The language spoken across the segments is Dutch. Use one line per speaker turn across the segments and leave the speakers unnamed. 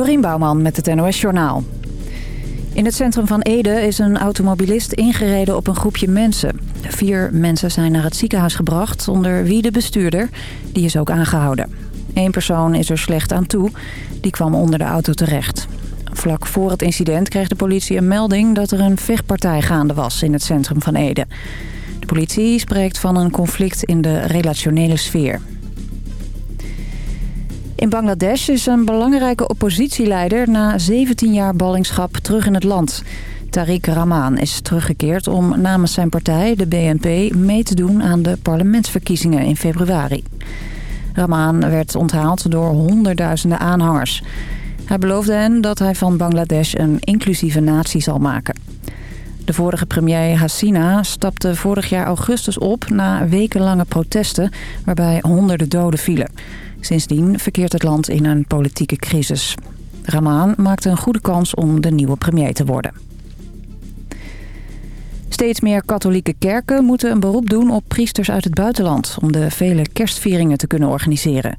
Dorien Bouwman met het NOS Journaal. In het centrum van Ede is een automobilist ingereden op een groepje mensen. Vier mensen zijn naar het ziekenhuis gebracht, onder wie de bestuurder. Die is ook aangehouden. Eén persoon is er slecht aan toe. Die kwam onder de auto terecht. Vlak voor het incident kreeg de politie een melding dat er een vechtpartij gaande was in het centrum van Ede. De politie spreekt van een conflict in de relationele sfeer. In Bangladesh is een belangrijke oppositieleider na 17 jaar ballingschap terug in het land. Tariq Rahman is teruggekeerd om namens zijn partij, de BNP, mee te doen aan de parlementsverkiezingen in februari. Rahman werd onthaald door honderdduizenden aanhangers. Hij beloofde hen dat hij van Bangladesh een inclusieve natie zal maken. De vorige premier Hasina stapte vorig jaar augustus op na wekenlange protesten waarbij honderden doden vielen. Sindsdien verkeert het land in een politieke crisis. Rahman maakte een goede kans om de nieuwe premier te worden. Steeds meer katholieke kerken moeten een beroep doen op priesters uit het buitenland... om de vele kerstvieringen te kunnen organiseren.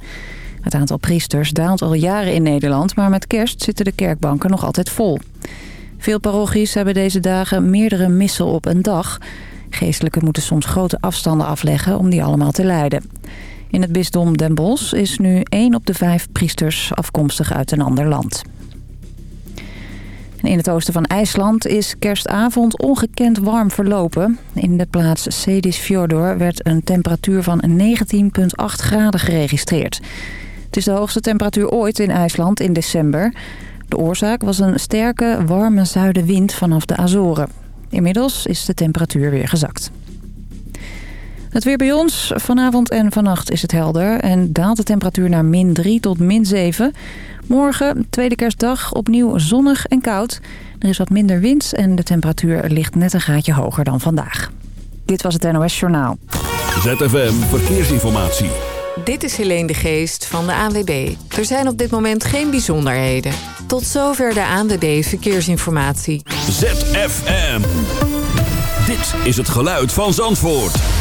Het aantal priesters daalt al jaren in Nederland... maar met kerst zitten de kerkbanken nog altijd vol. Veel parochies hebben deze dagen meerdere missen op een dag. Geestelijken moeten soms grote afstanden afleggen om die allemaal te leiden. In het bisdom Den Bosch is nu één op de vijf priesters afkomstig uit een ander land. In het oosten van IJsland is kerstavond ongekend warm verlopen. In de plaats Sedisfjordur werd een temperatuur van 19,8 graden geregistreerd. Het is de hoogste temperatuur ooit in IJsland in december. De oorzaak was een sterke, warme zuidenwind vanaf de Azoren. Inmiddels is de temperatuur weer gezakt. Het weer bij ons. Vanavond en vannacht is het helder en daalt de temperatuur naar min 3 tot min 7. Morgen, tweede kerstdag, opnieuw zonnig en koud. Er is wat minder wind en de temperatuur ligt net een gaatje hoger dan vandaag. Dit was het NOS Journaal.
ZFM Verkeersinformatie.
Dit is Helene de Geest van de ANWB. Er zijn op dit moment geen bijzonderheden. Tot zover de ANWB Verkeersinformatie.
ZFM. Dit is het geluid van Zandvoort.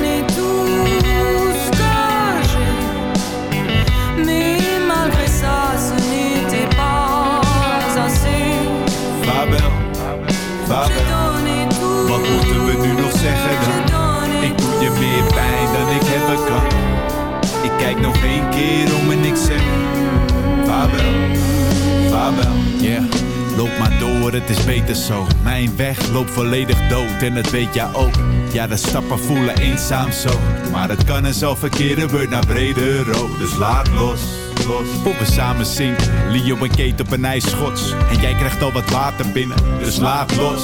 Het is beter zo. Mijn weg loopt volledig dood en dat weet jij ook. Ja, de stappen voelen eenzaam zo. Maar het kan en zal verkeren, wordt naar brede rood. Dus laat los, los. We samen zinken. Leo en Kate op een ijsschots. En jij krijgt al wat water binnen, dus laat los.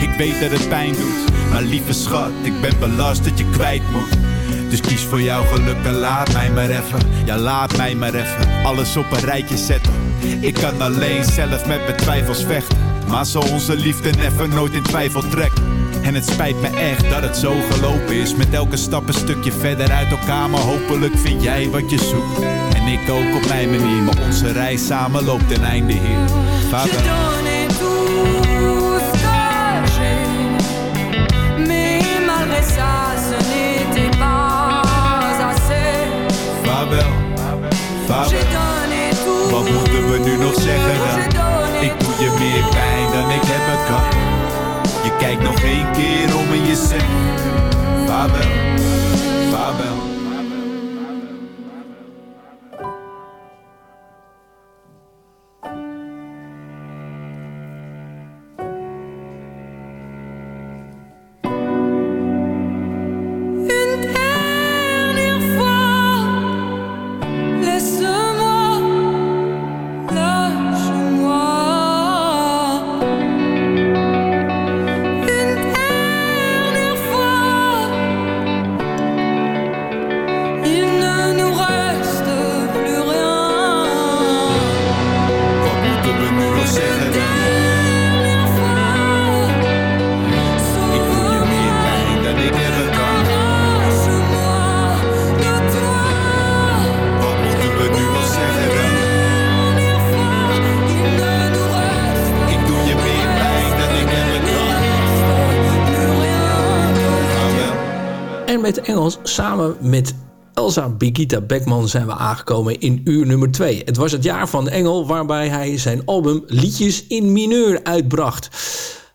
Ik weet dat het pijn doet, maar lieve schat, ik ben belast dat je kwijt moet. Dus kies voor jouw geluk en laat mij maar even. Ja, laat mij maar even alles op een rijtje zetten. Ik kan alleen zelf met mijn twijfels vechten. Maar zal onze liefde never nooit in twijfel trekken. En het spijt me echt dat het zo gelopen is. Met elke stap een stukje verder uit elkaar. Maar hopelijk vind jij wat je zoekt. En ik ook op mijn manier. Maar onze reis samen loopt ten einde hier. Vader. Je kijkt nog één keer om en je zegt vaarwel.
Met Engels. Samen met Elsa Bigita Beckman zijn we aangekomen in uur nummer 2. Het was het jaar van Engel waarbij hij zijn album Liedjes in Mineur uitbracht.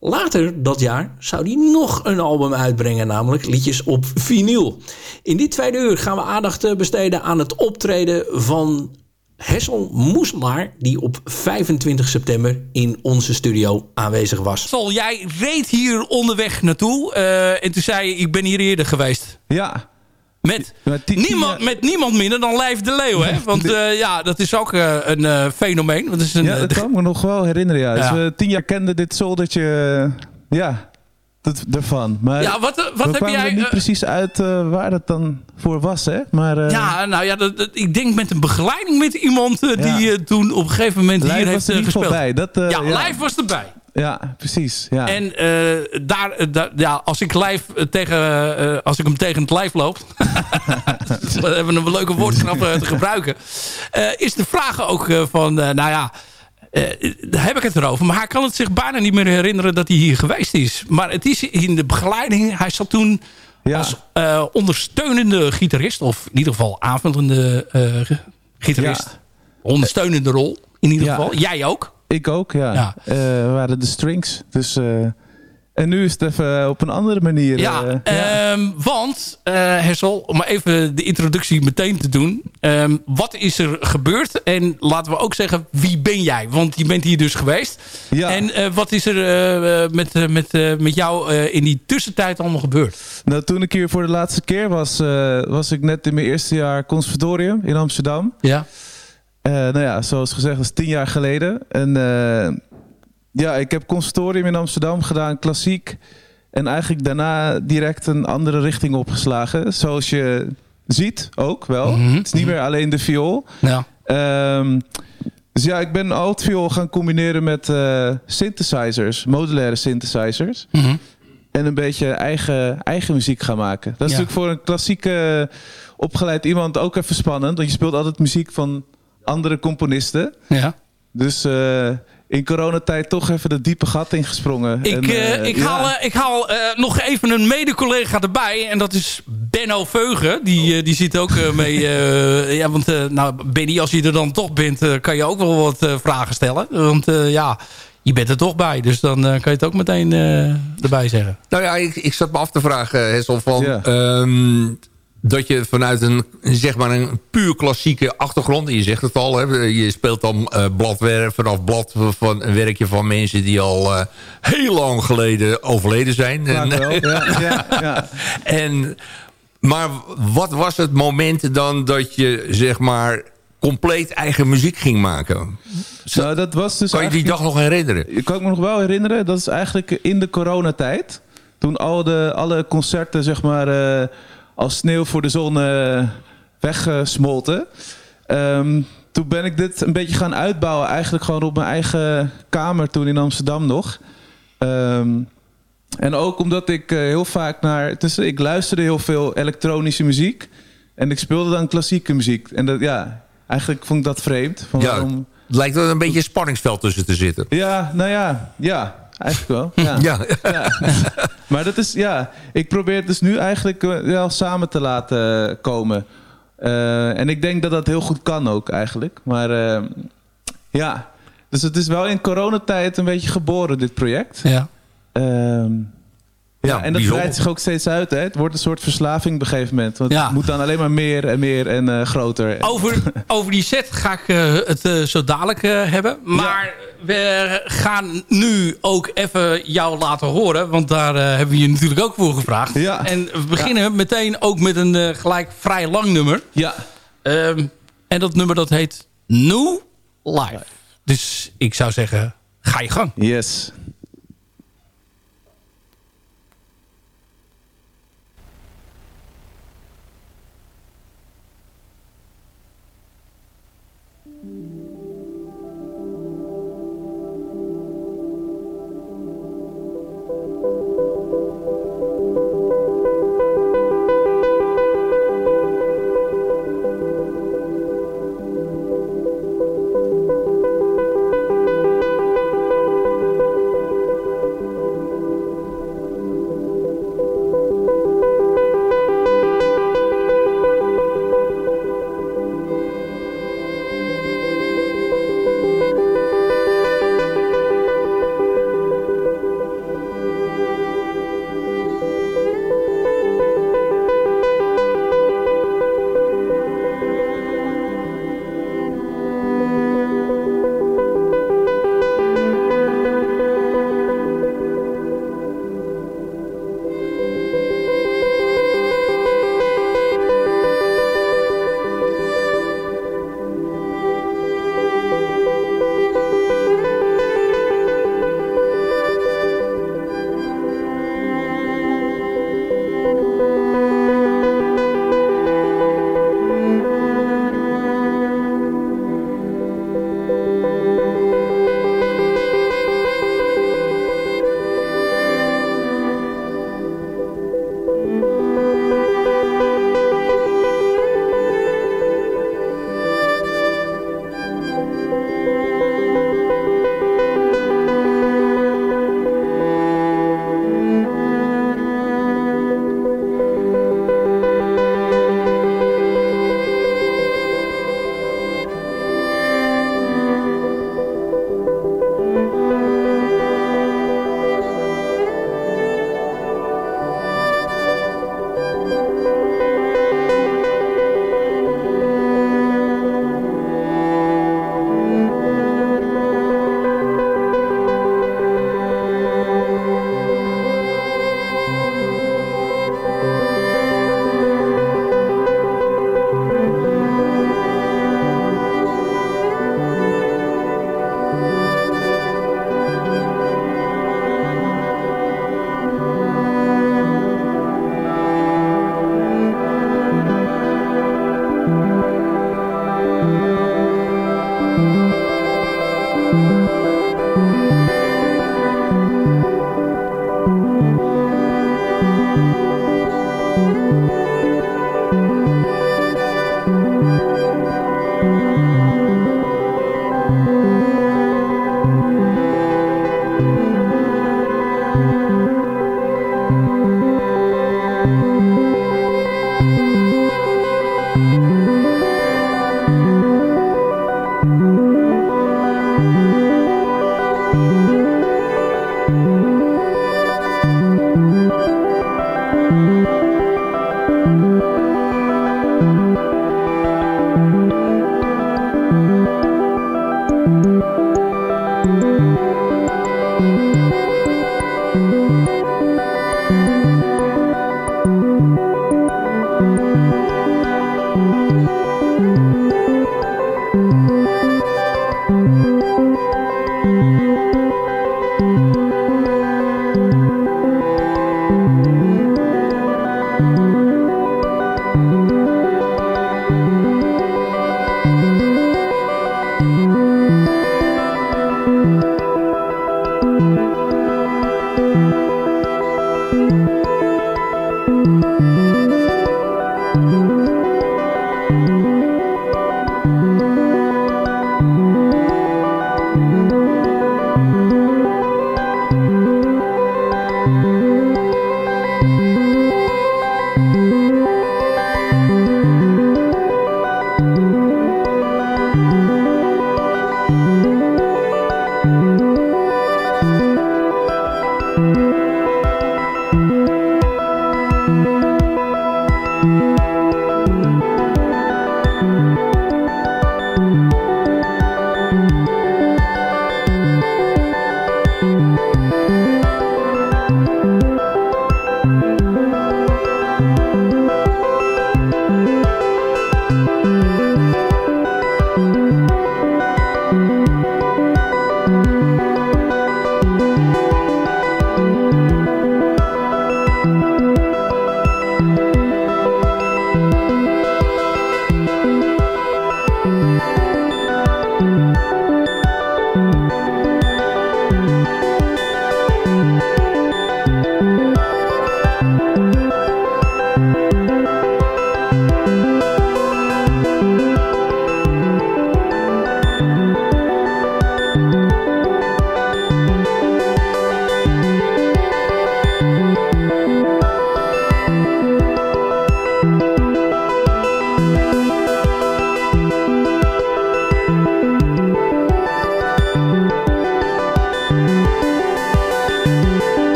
Later dat jaar zou hij nog een album uitbrengen, namelijk Liedjes op vinyl. In dit tweede uur gaan we aandacht eh, besteden aan het optreden van Hessel Moeselaar... die op 25 september in onze studio aanwezig was.
Sol, jij reed hier onderweg naartoe uh, en toen zei je, ik ben hier eerder geweest.
Ja.
Met, niemand, met niemand minder dan Lijf de Leeuw, hè? Want uh, ja, dat is ook uh, een uh, fenomeen. Dat is een,
ja, dat kan ik me nog wel herinneren, ja. ja. Dus we tien jaar kenden dit zoldertje, ja, dat, ervan. Maar
ja, wat, wat heb jij...
niet precies uit waar dat dan voor was, hè? Maar,
ja, nou ja, dat, dat, ik denk met een begeleiding met iemand die toen op een gegeven moment hier heeft gespeeld.
Bij. Dat,
ja, ja, Lijf was erbij.
Ja, precies. Ja.
En daar, daar, ja, als ik live tegen, als ik hem tegen het lijf loop, we hebben een leuke woordgrap te gebruiken, is de vraag ook van, nou ja, daar heb ik het erover. Maar hij kan het zich bijna niet meer herinneren dat hij hier geweest is. Maar het is in de begeleiding, hij zat toen ja. als ondersteunende gitarist, of in ieder geval aanvullende gitarist. Ja. Ondersteunende rol, in ieder geval. Jij ook.
Ik ook, ja. we waren de strings. Dus, en nu is het even op een andere manier.
Ja, uh, ja. Um, want Hessel, om even de introductie meteen te doen. Um, wat is er gebeurd? En laten we ook zeggen, wie ben jij? Want je bent hier dus geweest. Ja. En wat is er met, met, met jou in die tussentijd allemaal gebeurd?
Nou, toen ik hier voor de laatste keer was, was ik net in mijn eerste jaar conservatorium in Amsterdam.
Ja.
Uh, nou ja, zoals gezegd, dat is tien jaar geleden. En uh, ja, ik heb conservatorium in Amsterdam gedaan, klassiek. En eigenlijk daarna direct een andere richting opgeslagen. Zoals je ziet ook wel. Mm -hmm. Het is niet meer alleen de viool.
Ja.
Um, dus ja, ik ben altviool gaan combineren met uh, synthesizers, modulaire synthesizers.
Mm -hmm.
En een beetje eigen, eigen muziek gaan maken. Dat is ja. natuurlijk voor een klassieke opgeleid iemand ook even spannend. Want je speelt altijd muziek van andere componisten.
Ja.
Dus uh, in coronatijd toch even de diepe gat ingesprongen.
Ik, en, uh, ik, ja. haal, ik haal nog even een mede-collega erbij. En dat is Benno Veugen. Die, die zit ook mee. ja, want nou, Benny, als je er dan toch bent, kan je ook wel wat vragen stellen. Want ja, je bent er toch bij. Dus dan kan je het ook meteen erbij zeggen.
Nou ja, ik, ik zat me af te vragen, Hessel, van... Ja. Um, dat je vanuit een, zeg maar een puur klassieke achtergrond... je zegt het al, hè, je speelt dan uh, bladwerk vanaf blad van een werkje van mensen... die al uh, heel lang geleden overleden zijn.
En, ja, ja, ja.
en, maar wat was het moment dan dat je zeg maar compleet eigen muziek ging maken?
Zo, nou, dat was dus
kan je die dag nog herinneren?
Ik kan ik me nog wel herinneren. Dat is eigenlijk in de coronatijd. Toen al de, alle concerten zeg maar... Uh, als sneeuw voor de zon uh, weggesmolten. Um, toen ben ik dit een beetje gaan uitbouwen. Eigenlijk gewoon op mijn eigen kamer toen in Amsterdam nog. Um, en ook omdat ik uh, heel vaak naar... Dus ik luisterde heel veel elektronische muziek. En ik speelde dan klassieke muziek. En dat, ja, eigenlijk vond ik dat vreemd. Van
ja,
waarom...
Het lijkt er een beetje een spanningsveld tussen te zitten.
Ja, nou ja, ja. Eigenlijk wel. Ja.
ja.
ja. maar dat is, ja, ik probeer het dus nu eigenlijk wel samen te laten komen. Uh, en ik denk dat dat heel goed kan ook eigenlijk. Maar uh, ja, dus het is wel in coronatijd een beetje geboren, dit project.
Ja.
Uh, ja, en dat breidt zich ook steeds uit. Hè? Het wordt een soort verslaving op een gegeven moment. Want ja. het moet dan alleen maar meer en meer en uh, groter.
Over, over die set ga ik uh, het uh, zo dadelijk hebben. Maar ja. we gaan nu ook even jou laten horen. Want daar hebben we je natuurlijk ook voor gevraagd.
Ja.
En we beginnen meteen ook met een gelijk vrij lang nummer.
Ja.
Um, en dat nummer dat heet New Life. Dus ik zou zeggen, ga je gang.
Yes.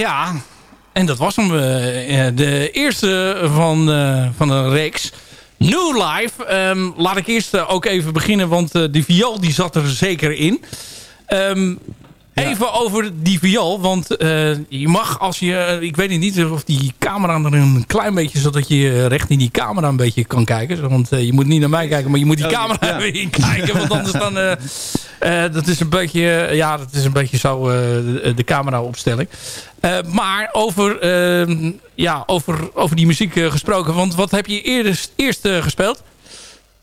Ja, en dat was hem. eh, eh, de eerste van, eh, van een reeks. New Life. Ehm, laat ik eerst ook even beginnen, want die viool die zat er zeker in. Ehm, Even over die viool, want eh, je mag als je... eh, ik weet niet of die camera er een klein beetje... zodat je recht in die camera een beetje kan kijken. Want eh, je moet niet naar mij kijken, maar je moet die
Oh,
camera
ja.
even in kijken. Want anders dan... eh, eh, dat is een beetje... ja, dat is een beetje zo eh, de, de camera opstelling. Eh, maar over, eh, ja, over, over die muziek eh, gesproken. Want wat heb je eerder, eerst eh, gespeeld?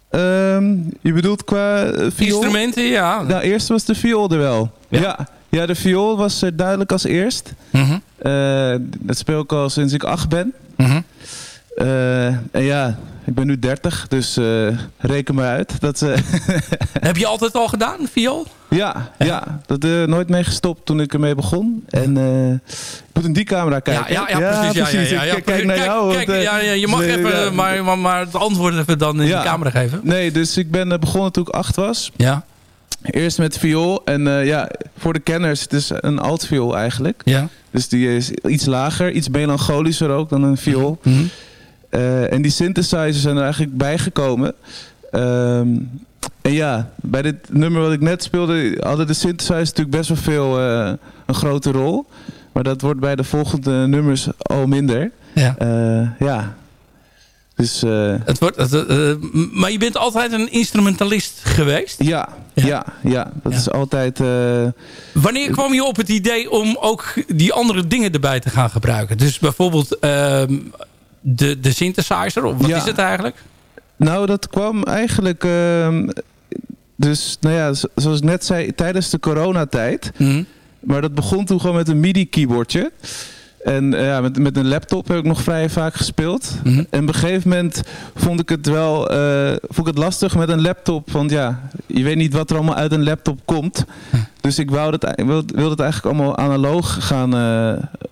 Ehm, je bedoelt qua eh, viool?
Instrumenten, ja.
Nou, eerst was de viool er wel.
Ja?
Ja, ja, de viool was er duidelijk als eerst.
Mhm,
Eh, dat speel ik al sinds ik acht ben.
mhm.
Eh, en ja, ik ben nu 30, dus eh, reken maar uit. Dat, eh,
Heb je altijd al gedaan, viool?
ja, ja, dat eh nooit mee gestopt toen ik ermee begon. En eh, ik moet in die camera kijken.
Ja, ja, ja, precies. Ja, ja, ja, ja.
Ik kijk naar jou.
Kijk,
want, eh,
ja, ja, je mag
eh,
even,
ja.
maar, maar, maar het antwoord even dan in
Ja.
de camera geven.
Nee, dus ik ben eh, begonnen toen ik acht was.
Ja,
Eerst met viool. En eh, ja, voor de kenners, het is een altviool eigenlijk.
ja.
Dus die is iets lager, iets melancholischer ook dan een viool.
Mhm.
Eh, en die synthesizers zijn er eigenlijk bijgekomen. Ehm, en ja, bij dit nummer wat ik net speelde, hadden de synthesizers natuurlijk best wel veel eh, een grote rol. Maar dat wordt bij de volgende nummers al minder.
ja.
Ja. Dus eh,
Het wordt, het, eh, eh, maar je bent altijd een instrumentalist geweest.
ja,
Ja.
ja, ja, dat
Ja.
is altijd.
Wanneer kwam je op het idee om ook die andere dingen erbij te gaan gebruiken? Dus bijvoorbeeld ehm, de, de synthesizer, of wat
Ja.
is het eigenlijk?
Nou, dat kwam eigenlijk. ehm, dus, nou ja, zo- zoals ik net zei, tijdens de coronatijd.
Mhm.
Maar dat begon toen gewoon met een MIDI-keyboardje. En eh, ja, met, met een laptop heb ik nog vrij vaak gespeeld.
Mhm.
En op een gegeven moment vond ik het wel eh, vond ik het lastig met een laptop. Want ja, je weet niet wat er allemaal uit een laptop komt. Dus ik wou dat, wilde, wilde het eigenlijk allemaal analoog gaan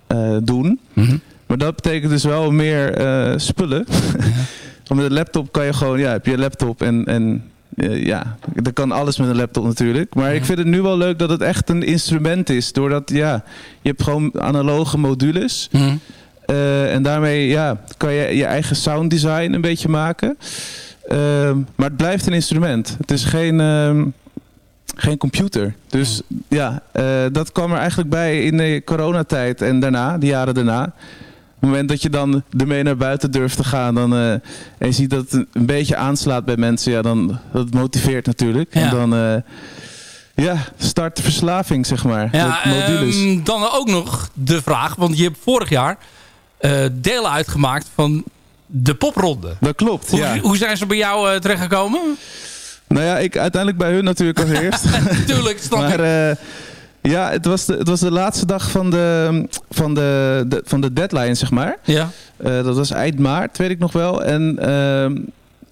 eh, doen.
Mhm.
Maar dat betekent dus wel meer spullen. Want met een laptop kan je gewoon, ja, heb je een laptop en, en eh, ja, er kan alles met een laptop natuurlijk. Maar ik vind het nu wel leuk dat het echt een instrument is. Doordat, ja, je hebt gewoon analoge modules. Eh, en daarmee ja, kan je je eigen sound design een beetje maken. Ehm, maar het blijft een instrument. Het is geen, ehm, geen computer. Dus ja, eh, dat kwam er eigenlijk bij in de coronatijd en daarna, de jaren daarna. Het moment dat je dan ermee naar buiten durft te gaan dan, eh, en je ziet dat het een beetje aanslaat bij mensen, ja, dan dat motiveert natuurlijk.
Ja.
En dan eh, ja, start de verslaving, zeg maar.
Ja, ehm, dan ook nog de vraag, want je hebt vorig jaar eh, delen uitgemaakt van de popronde.
dat klopt,
Hoe,
ja.
hoe zijn ze bij jou terechtgekomen?
Nou ja, ik uiteindelijk bij hun natuurlijk als eerst.
Tuurlijk, snap
maar
ik.
Ja, het was, de, het was de laatste dag van de, van de, de- van de deadline, zeg maar.
Ja.
Eh, dat was eind maart, weet ik nog wel. En ehm,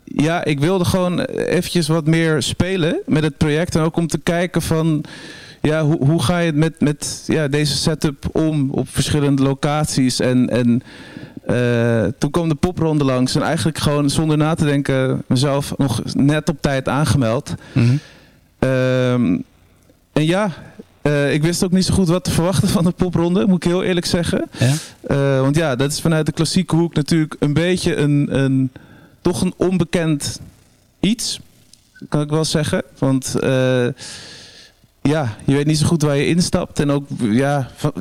ja, ik wilde gewoon eventjes wat meer spelen met het project. En ook om te kijken van... Ja, hoe, hoe ga je het met, met ja, deze setup om op verschillende locaties? En, en eh, toen kwam de popronde langs. En eigenlijk gewoon zonder na te denken mezelf nog net op tijd aangemeld.
Mhm.
Ehm, en ja, eh, ik wist ook niet zo goed wat te verwachten van de popronde, moet ik heel eerlijk zeggen.
Ja.
Eh, want ja, dat is vanuit de klassieke hoek natuurlijk een beetje een, een toch een onbekend iets, kan ik wel zeggen. Want eh, ja, je weet niet zo goed waar je instapt. En ook, ja, van,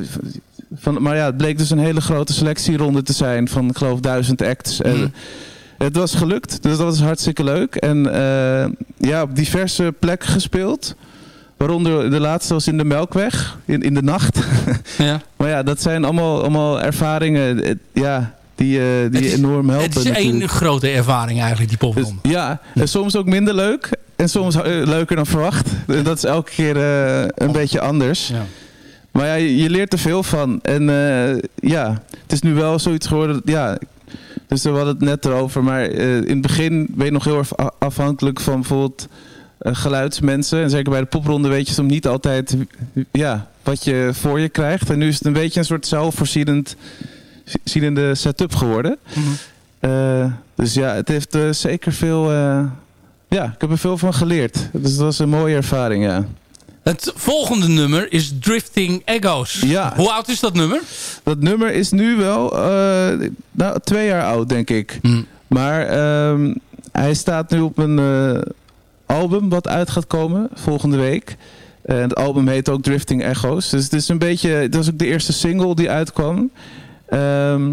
van, maar ja, het bleek dus een hele grote selectieronde te zijn van, ik geloof, duizend acts. En
Mhm.
het was gelukt, dus dat was hartstikke leuk. En ja, op diverse plekken gespeeld. Waaronder de laatste was in de Melkweg, in, in de nacht.
Ja.
maar ja, dat zijn allemaal, allemaal ervaringen eh, ja, die, eh, die
is-
enorm helpen.
Het is
natuurlijk.
één grote ervaring eigenlijk, die
Dus,
popronde.
ja, en soms ook minder leuk. En soms eh, leuker dan verwacht. Dat is elke keer een beetje anders.
Ja.
Maar ja, je, je leert er veel van. En ja, het is nu wel zoiets geworden. dat- Ja, dus we hadden het net erover. Maar in het begin ben je nog heel erg afhankelijk van bijvoorbeeld geluidsmensen. En zeker bij de popronde weet je soms niet altijd ja, wat je voor je krijgt. En nu is het een beetje een soort zelfvoorzienend zienende setup geworden.
Mhm.
Eh, dus ja, het heeft eh, zeker veel... eh, ja, ik heb er veel van geleerd. Dus dat was een mooie ervaring, ja.
Het volgende nummer is Drifting Echoes.
Ja.
Hoe oud is dat nummer?
Dat nummer is nu wel eh, nou, twee jaar oud, denk ik.
Hmm.
Maar ehm, hij staat nu op een eh, album wat uit gaat komen volgende week. En het album heet ook Drifting Echoes. Dus het is een beetje... Het was ook de eerste single die uitkwam. Ehm,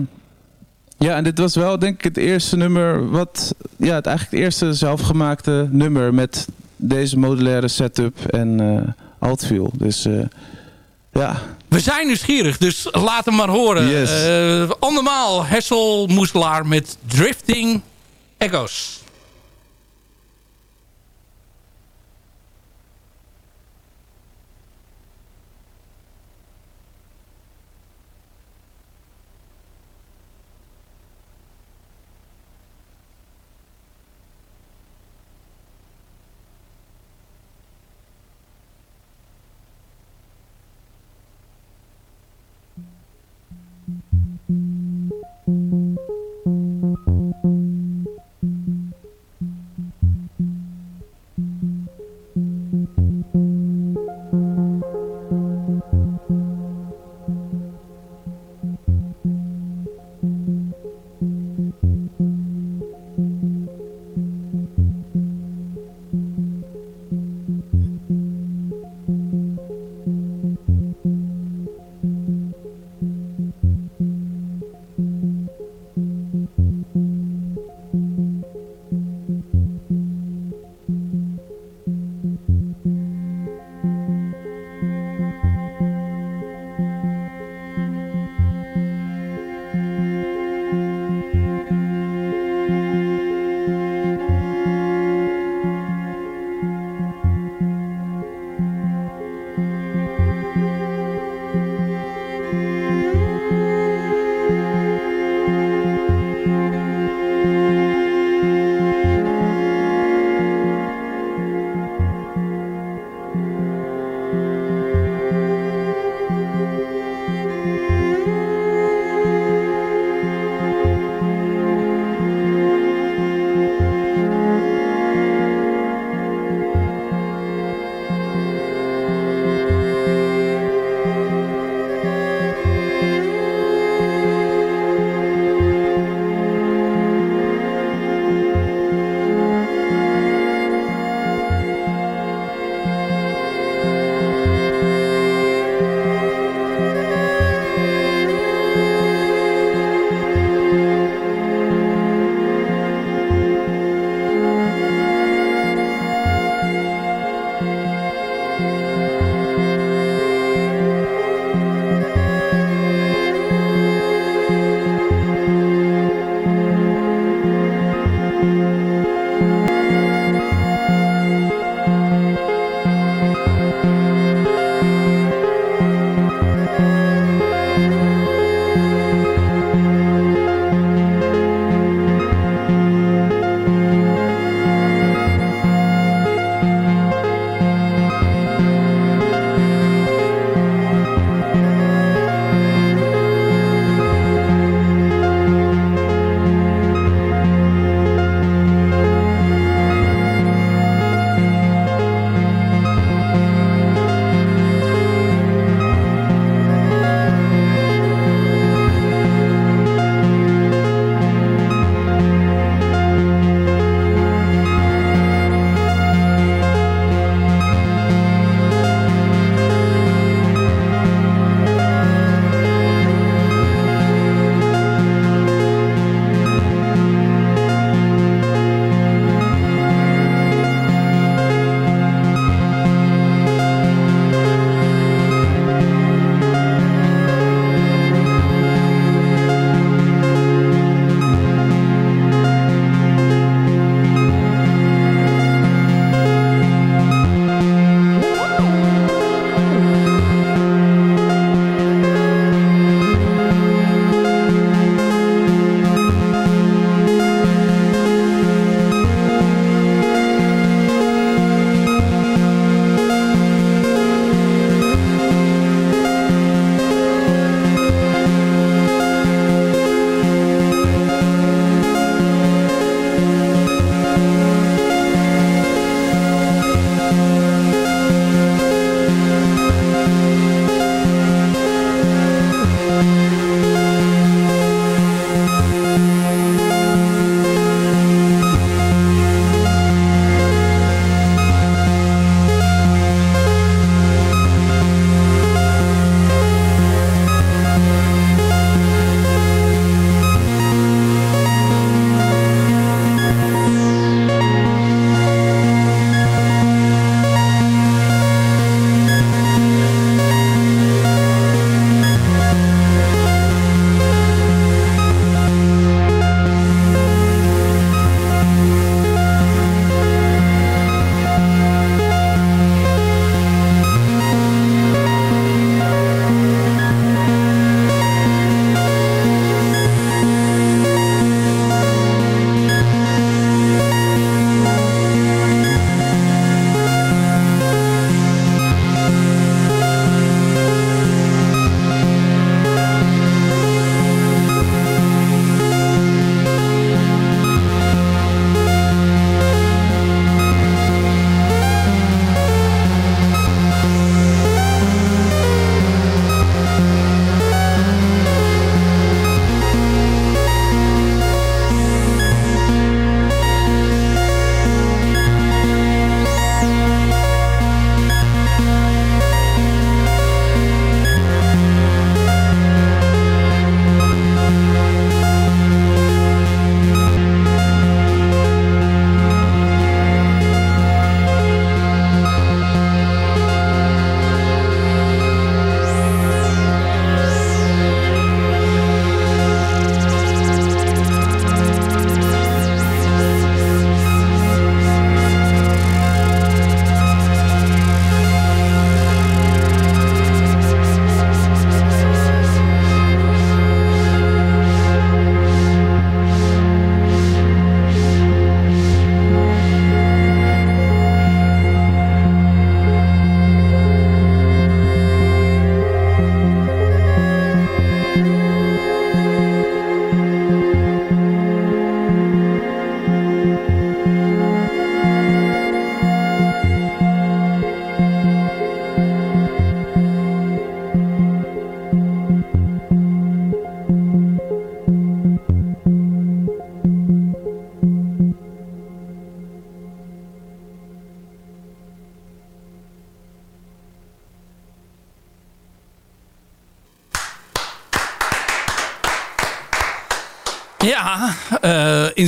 ja, en dit was wel denk ik het eerste nummer wat... Ja, het eigenlijk het eerste zelfgemaakte nummer met deze modulaire setup en eh altview. Dus eh, ja,
We zijn nieuwsgierig, dus laat hem maar horen.
Yes.
Eh, andermaal Hessel Moeselaar met Drifting Echoes.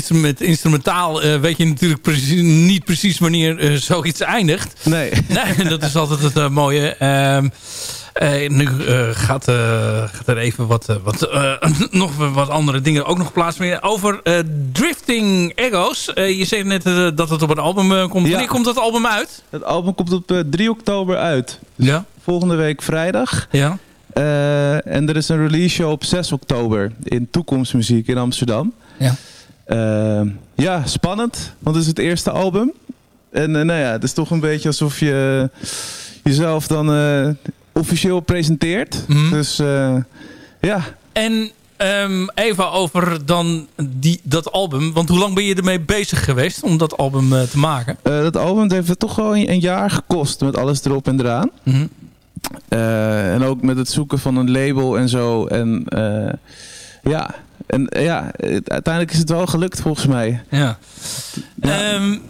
Instrument, instrumentaal uh, weet je natuurlijk precies, niet precies wanneer uh, zoiets eindigt.
Nee.
nee. Dat is altijd het mooie. Ehm, nu gaat, gaat, er even wat, wat, nog wat andere dingen ook nog plaatsvinden. Over Drifting Egos. je zei net dat het op een album komt. Ja. Wanneer komt dat album uit?
Het album komt op 3 oktober uit. Dus
ja.
Volgende week vrijdag.
Ja.
Uh, en er is een release show op 6 oktober in Toekomstmuziek in Amsterdam.
Ja,
ja spannend, want het is het eerste album. En uh, nou ja, het is toch een beetje alsof je jezelf dan officieel presenteert.
Mm -hmm.
Dus ja.
En um, even over dan die, dat album. Want hoe lang ben je ermee bezig geweest om dat album te maken?
dat album heeft toch wel een, jaar gekost met alles erop en eraan.
Mm -hmm.
Uh, en ook met het zoeken van een label en zo. En ja, en ja, uiteindelijk is het wel gelukt volgens mij.
Ja. ja. Um,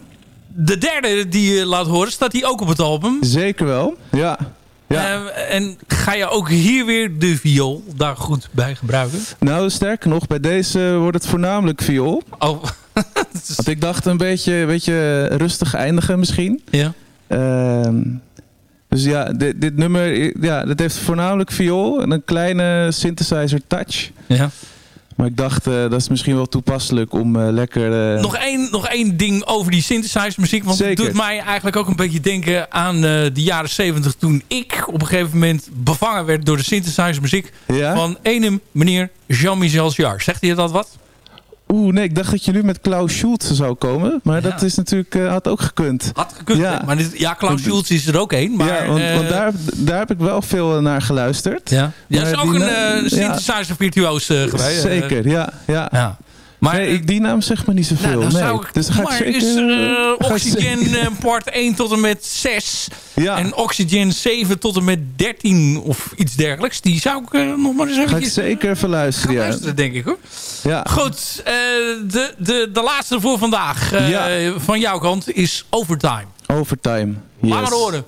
de derde die je laat horen, staat die ook op het album?
Zeker wel, ja. ja.
Uh, en ga je ook hier weer de viool daar goed bij gebruiken?
Nou, sterker nog, bij deze wordt het voornamelijk viool.
Oh.
Want ik dacht een beetje, een beetje rustig eindigen misschien.
Ja.
Uh, dus ja, dit, dit nummer, ja, dat heeft voornamelijk viool en een kleine synthesizer touch.
Ja.
Maar ik dacht, uh, dat is misschien wel toepasselijk om uh, lekker... Uh...
Nog, één, nog één ding over die synthesizer muziek. Want
Zeker.
het doet mij eigenlijk ook een beetje denken aan de jaren 70 toen ik op een gegeven moment bevangen werd door de synthesizer muziek
ja?
van ene meneer Jean-Michel Jarre. Zegt hij dat wat?
Oeh, nee, ik dacht dat je nu met Klaus Schultz zou komen. Maar ja. dat is natuurlijk, uh, had ook gekund.
Had gekund, ja. Maar dit, ja, Klaus Schultz is er ook één. Maar,
ja, want, uh, want daar, daar heb ik wel veel naar geluisterd.
Ja, is ook een synthesizer virtuoos geweest.
Zeker, ja. ja. Maar nee, ik, die naam zegt me niet zoveel.
Nou,
nee.
ik,
dus ga
maar
ik
is uh, Oxygen uh, part 1 tot en met 6.
Ja.
En Oxygen 7 tot en met 13 of iets dergelijks. Die zou ik uh, nog maar eens even...
Ga ik zeker even luisteren,
ja.
luisteren,
denk ik hoor.
Ja.
Goed, de, de, de laatste voor vandaag
ja.
van jouw kant is Overtime.
Overtime, yes.
Laat maar horen.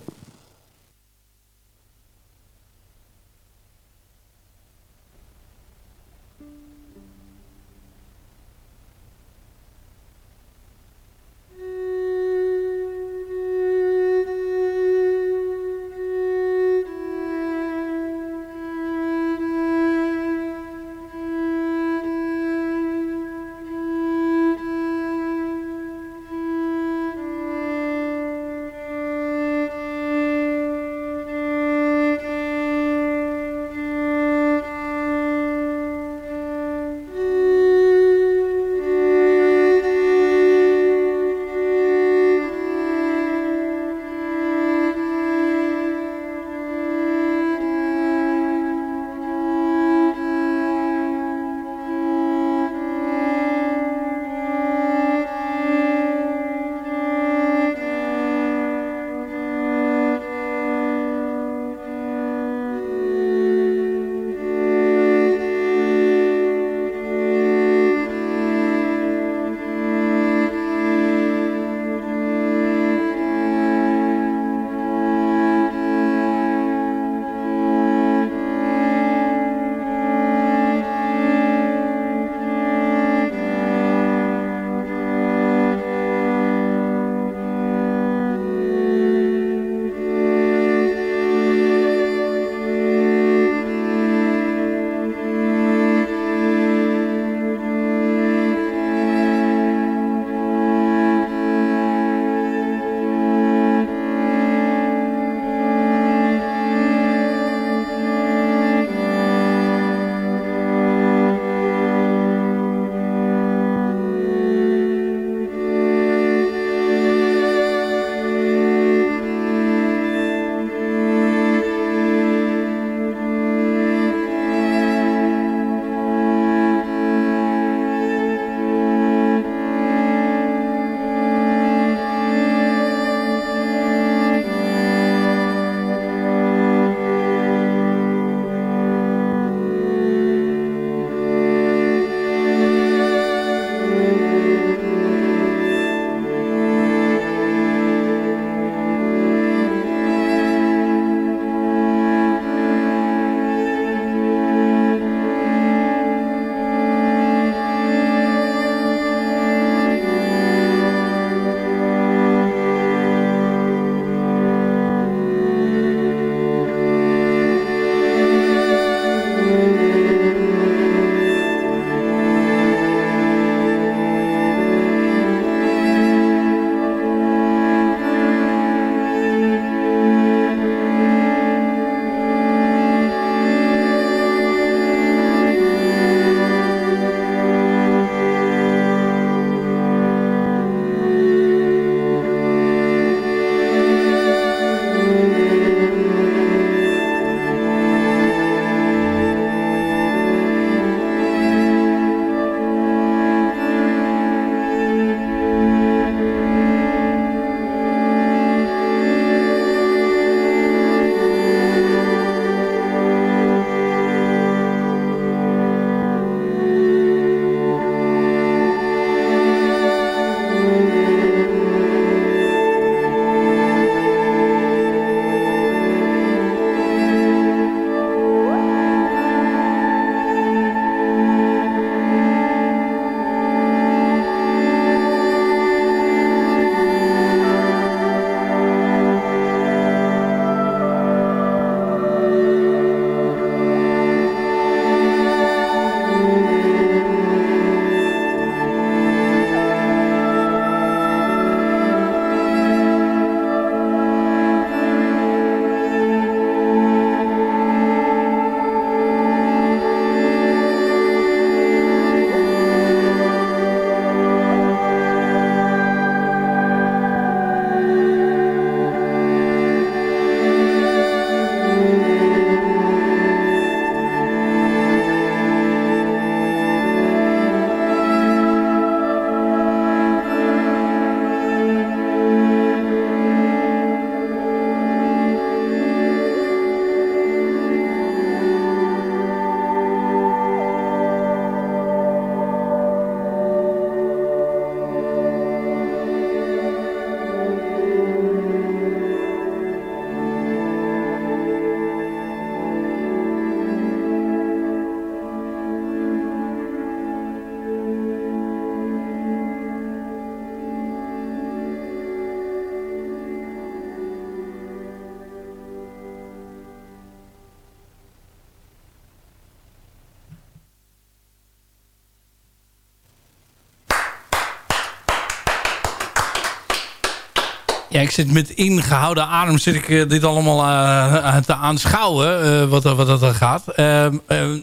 Ja, ik zit met ingehouden adem zit ik eh, dit allemaal uh, te aanschouwen, uh, wat, wat dat gaat. Ehm,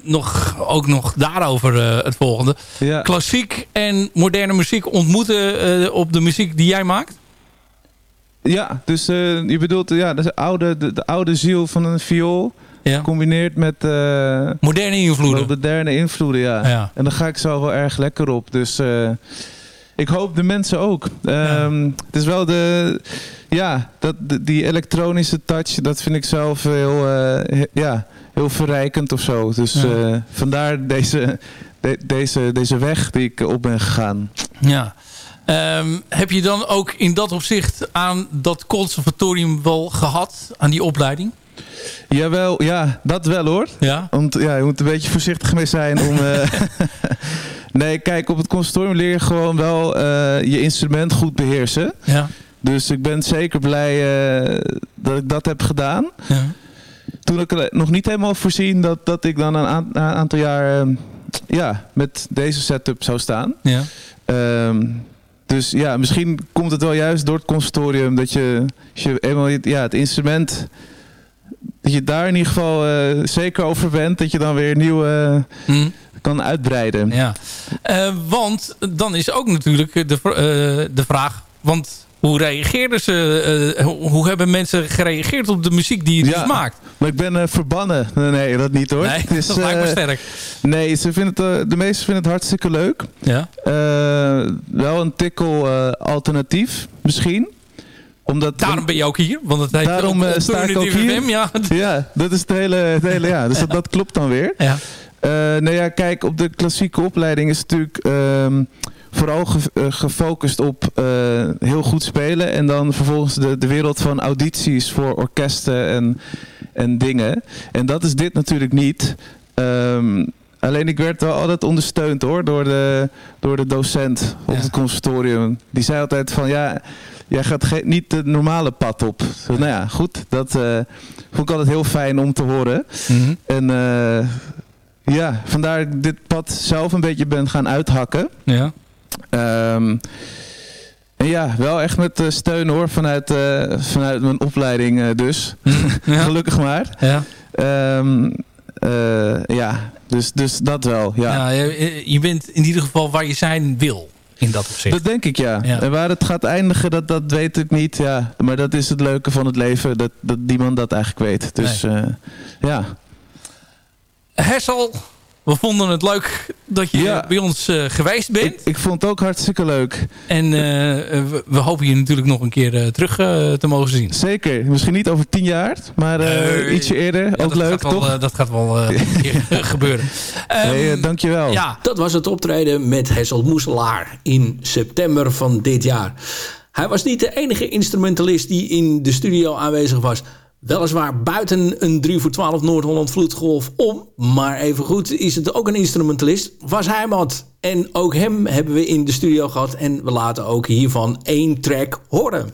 nog, ook nog daarover het volgende.
Ja.
Klassiek en moderne muziek ontmoeten op de muziek die jij maakt?
Ja, dus je bedoelt ja, de, oude, de, de, oude ziel van een viool...
Ja.
Gecombineerd met...
moderne invloeden.
Moderne invloeden, ja.
ja.
En daar ga ik zo wel erg lekker op. Dus ik hoop de mensen ook. Um, het is wel de... Ja, dat, die elektronische touch, dat vind ik zelf heel, uh, ja, heel verrijkend of zo. Dus ja. uh, vandaar deze, de, deze, deze weg die ik op ben gegaan.
Ja. Um, heb je dan ook in dat opzicht aan dat conservatorium wel gehad, aan die opleiding?
Jawel, ja, dat wel hoor.
Ja?
Want ja, je moet een beetje voorzichtig mee zijn om... Uh, nee, kijk, op het conservatorium leer je gewoon wel uh, je instrument goed beheersen.
Ja.
Dus ik ben zeker blij uh, dat ik dat heb gedaan.
Ja.
Toen ik nog niet helemaal voorzien dat, dat ik dan een, aantal jaar ja, met deze setup zou staan.
Ja.
Um, dus ja, misschien komt het wel juist door het conservatorium dat je, als je eenmaal ja, het instrument dat je daar in ieder geval uh, zeker over bent. Dat je dan weer nieuw uh,
mm.
kan uitbreiden.
Ja. Uh, want dan is ook natuurlijk de, de vraag... Want hoe reageerden ze? hoe hebben mensen gereageerd op de muziek die je
ja,
dus maakt?
Maar ik ben verbannen. Nee, dat niet hoor.
Nee,
is,
dat lijkt me sterk.
Nee, ze vinden het, de meesten vinden het hartstikke leuk.
Ja.
wel een tikkel alternatief misschien
omdat Daarom ben je ook hier. Want het heet
Daarom
ook
sta ik ook hier.
FM, ja.
ja, dat is het hele... Het hele ja, dus dat, dat klopt dan weer.
Ja.
Uh, nou ja, kijk, op de klassieke opleiding is natuurlijk... Um, vooral ge uh, gefocust op uh, heel goed spelen. En dan vervolgens de, de wereld van audities voor orkesten en, en dingen. En dat is dit natuurlijk niet. Um, Alleen ik werd wel altijd ondersteund hoor, door de, door de docent op ja. het conservatorium. Die zei altijd van ja, jij gaat niet het normale pad op. Dus, nou ja, goed, dat uh, vond ik altijd heel fijn om te horen.
Mm -hmm.
En uh, ja, vandaar dat ik dit pad zelf een beetje ben gaan uithakken.
Ja.
Um, en ja, wel echt met uh, steun hoor, vanuit, uh, vanuit mijn opleiding dus.
Ja.
Gelukkig maar.
Ja.
Um, ja, dus, dus dat wel. Ja.
ja je, je bent in ieder geval waar je zijn wil. In dat opzicht.
Dat denk ik, ja.
ja.
En waar het gaat eindigen, dat, dat weet ik niet. Ja. Maar dat is het leuke van het leven, dat, dat niemand dat eigenlijk weet. Dus nee. uh, ja.
Hessel, we vonden het leuk dat je
ja.
bij ons uh, geweest bent.
Ik, ik, vond het ook hartstikke leuk.
En uh, we, we, hopen je natuurlijk nog een keer uh, terug te mogen zien.
Zeker. Misschien niet over tien jaar, maar ietsje eerder.
Ja,
ook leuk,
wel,
toch?
dat gaat wel een keer gebeuren.
Hey,
um,
dankjewel.
Ja,
dat was het optreden met Hessel Moeselaar in september van dit jaar. Hij was niet de enige instrumentalist die in de studio aanwezig was. Weliswaar buiten een 3 voor 12 Noord-Holland vloedgolf om. Maar evengoed is het ook een instrumentalist. Was hij wat. En ook hem hebben we in de studio gehad. En we laten ook hiervan één track horen.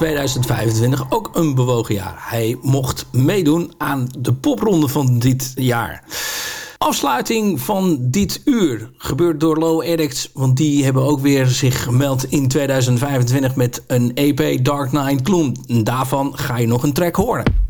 2025 ook een bewogen jaar. Hij mocht meedoen aan de popronde van dit jaar. Afsluiting van dit uur gebeurt door Low Addicts. Want die hebben ook weer zich gemeld in 2025 met een EP Dark Knight Gloom. Daarvan ga je nog een track horen.